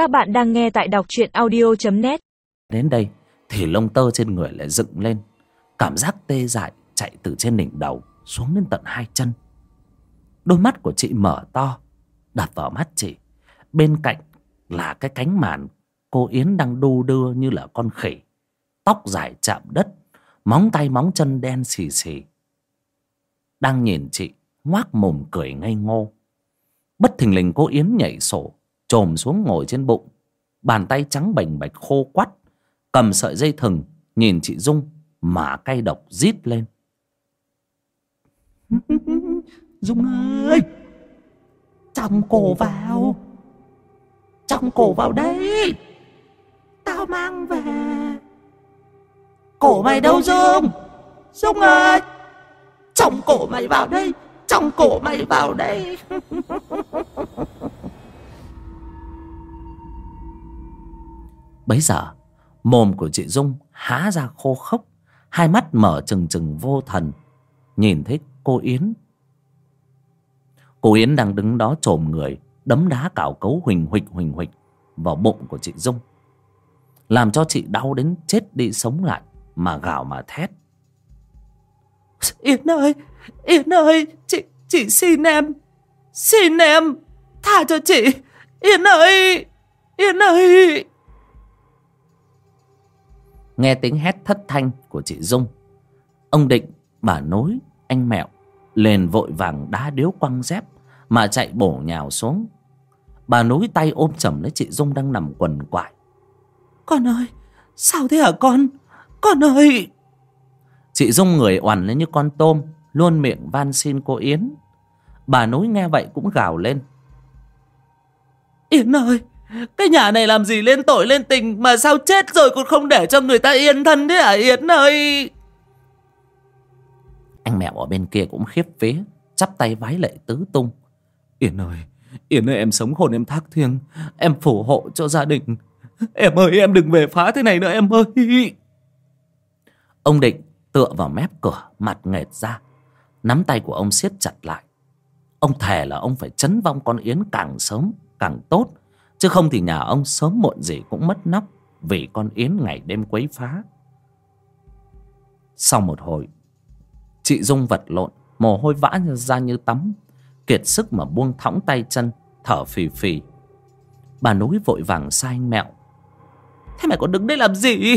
Các bạn đang nghe tại đọc truyện audio.net Đến đây thì lông tơ trên người lại dựng lên. Cảm giác tê dại chạy từ trên đỉnh đầu xuống đến tận hai chân. Đôi mắt của chị mở to Đập vào mắt chị. Bên cạnh là cái cánh màn Cô Yến đang đu đưa như là con khỉ. Tóc dài chạm đất, Móng tay móng chân đen xì xì. Đang nhìn chị, Ngoác mồm cười ngây ngô. Bất thình lình cô Yến nhảy sổ Trồm xuống ngồi trên bụng, Bàn tay trắng bềnh bạch khô quắt, Cầm sợi dây thừng, Nhìn chị Dung Mà cay độc rít lên. Dung ơi, Trong cổ vào, Trong cổ vào đây Tao mang về. Cổ mày đâu, Dung? Dung ơi, Trong cổ mày vào đây, Trong cổ mày vào đây. Bấy giờ Mồm của chị Dung há ra khô khốc Hai mắt mở trừng trừng vô thần Nhìn thấy cô Yến. Cô Yến đang đứng đó trồm người Đấm đá cào cấu huỳnh huỳnh huỳnh huỳnh Vào bụng của chị Dung. Làm cho chị đau đến chết đi sống lại Mà gào mà thét. Yến ơi Yến ơi Chị, chị xin em Xin em Tha cho chị. Yến ơi Yến ơi. Nghe tiếng hét thất thanh của chị Dung. Ông Định, bà Nối, anh Mẹo Lên vội vàng đá điếu quăng dép Mà chạy bổ nhào xuống. Bà Nối tay ôm chầm lấy chị Dung đang nằm quần quại. Con ơi Sao thế hả con? Con ơi! Chị Dung người oằn lên như con tôm Luôn miệng van xin cô Yến. Bà Nối nghe vậy cũng gào lên. Yến ơi Cái nhà này làm gì lên tội lên tình Mà sao chết rồi còn không để cho người ta yên thân thế hả Yến ơi? Anh mẹo ở bên kia cũng khiếp vía Chắp tay vái lệ tứ tung. Yến ơi Yến ơi em sống hồn em thác thiêng Em phù hộ cho gia đình. Em ơi em đừng về phá thế này nữa em ơi. Ông Định tựa vào mép cửa Mặt nghệt ra. Nắm tay của ông siết chặt lại. Ông thề là ông phải chấn vong con Yến càng sớm càng tốt Chứ không thì nhà ông sớm muộn gì cũng mất nóc Vì con Yến ngày đêm quấy phá. Sau một hồi, Chị Dung vật lộn, Mồ hôi vã ra như tắm, Kiệt sức mà buông thõng tay chân, Thở phì phì. Bà núi vội vàng sai anh mẹo. Thế mày còn đứng đây làm gì?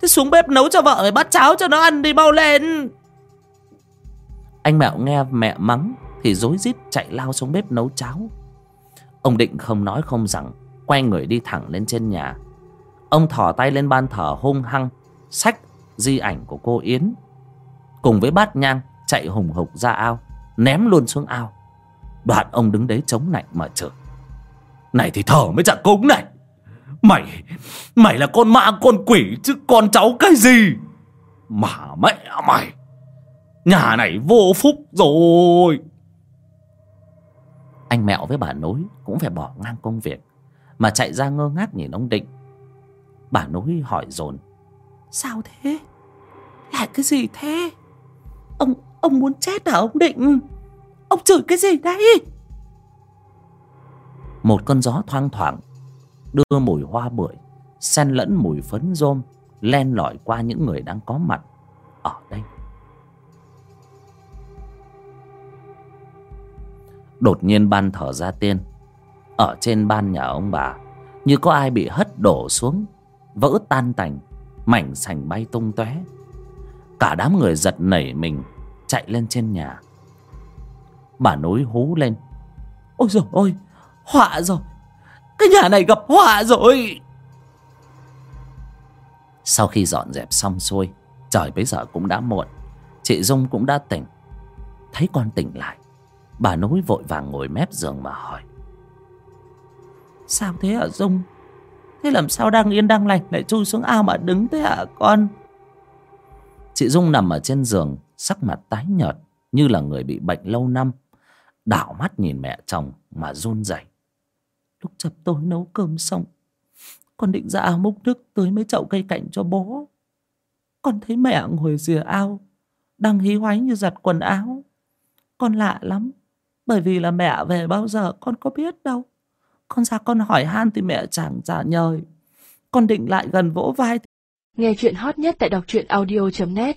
Thế xuống bếp nấu cho vợ mày bát cháo cho nó ăn đi mau lên. Anh mẹo nghe mẹ mắng Thì rối rít chạy lao xuống bếp nấu cháo. Ông Định không nói không rằng, Quay người đi thẳng lên trên nhà. Ông thỏ tay lên ban thờ hung hăng, Xách di ảnh của cô Yến, Cùng với bát nhang Chạy hùng hục ra ao, Ném luôn xuống ao. Đoạn ông đứng đấy chống lạnh mà chửi. Này thì thở mới chẳng cúng này! Mày Mày là con ma, con quỷ chứ con cháu cái gì? Mà mẹ mày, Nhà này vô phúc rồi. Anh mẹo với bà nối Cũng phải bỏ ngang công việc Mà chạy ra ngơ ngác nhìn ông Định. Bà nối hỏi dồn. Sao thế? Là cái gì thế? Ông ông muốn chết hả ông Định? Ông chửi cái gì đấy? Một cơn gió thoang thoảng Đưa mùi hoa bưởi Xen lẫn mùi phấn rôm Len lỏi qua những người đang có mặt Ở đây Đột nhiên ban thở ra tiên. Ở trên ban nhà ông bà, Như có ai bị hất đổ xuống, Vỡ tan tành, Mảnh sành bay tung tóe. Cả đám người giật nảy mình, Chạy lên trên nhà. Bà nối hú lên. Ôi dồi ôi Họa rồi! Cái nhà này gặp họa rồi! Sau khi dọn dẹp xong xuôi, Trời bấy giờ cũng đã muộn, Chị Dung cũng đã tỉnh. Thấy con tỉnh lại Bà nối vội vàng ngồi mép giường mà hỏi. Sao thế hả Dung? Thế làm sao đang yên đang lành Lại chui xuống ao mà đứng thế hả con? Chị Dung nằm ở trên giường, Sắc mặt tái nhợt, Như là người bị bệnh lâu năm. Đảo mắt nhìn mẹ chồng mà run rẩy. Lúc chập tối nấu cơm xong, Con định ra ao múc nước tưới mấy chậu cây cảnh cho bố. Con thấy mẹ ngồi rìa ao, Đang hí hoáy như giặt quần áo. Con lạ lắm. Bởi vì là mẹ về bao giờ con có biết đâu. Con ra con hỏi han thì mẹ chẳng trả nhời Con định lại gần vỗ vai Nghe chuyện hot nhất tại đọc truyện audio.net